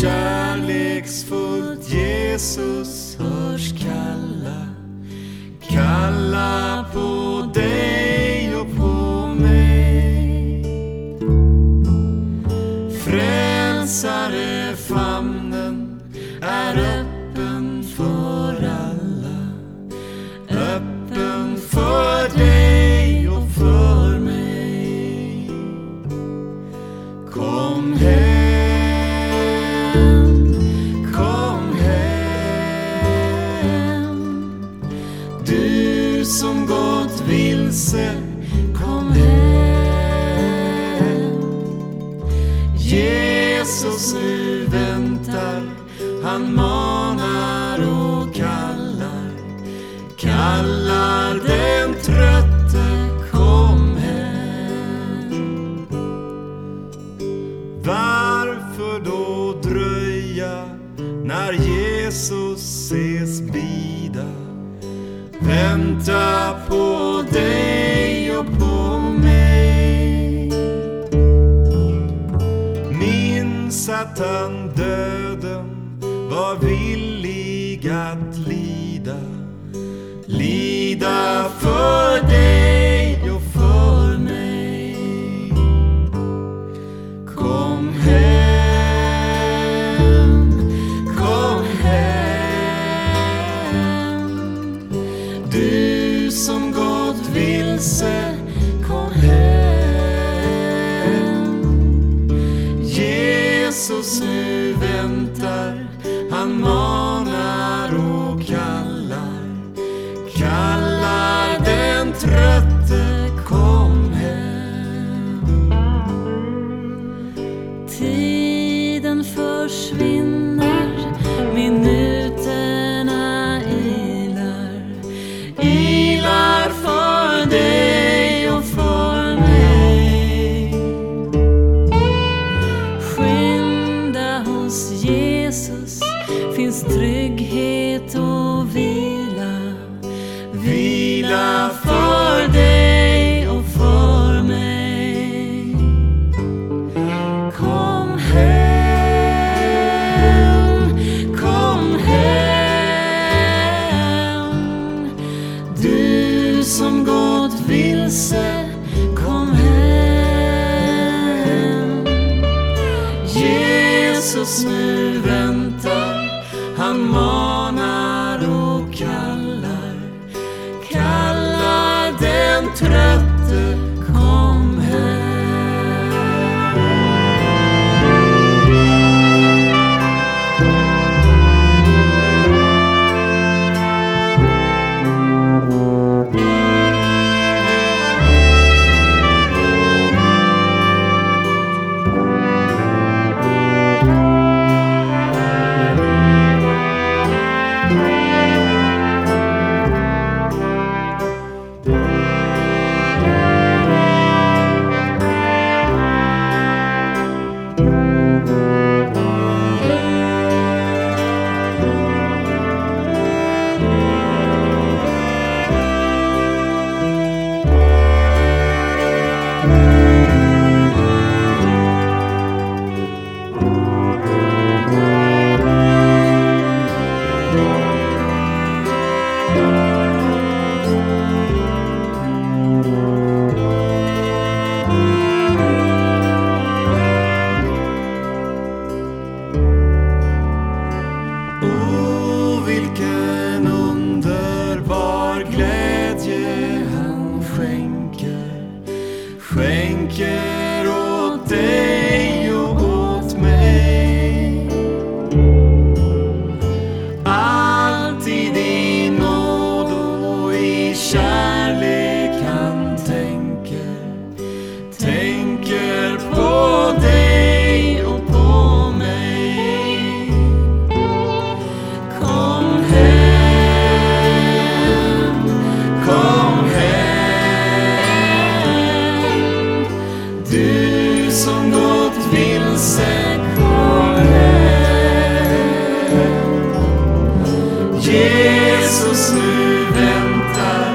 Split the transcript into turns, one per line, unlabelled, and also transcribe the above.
kärleksfullt Jesus hörs kalla, kalla på dig och på mig. Frälsare, famnen är som gått vilse, kom hem. Jesus nu väntar, han manar och kallar. Kallar den trötte, kom hem. Varför när Jesus ses bida? Vänta på dig och på mig. Minns att han döden var villig att lida. Han
finns trygghet och vila.
Vila för dig och för mig. Kom hem, kom hem. Du som gått vilse, kom hem. Jesus nu trötte, skänker åt dig. Jesus nu väntar.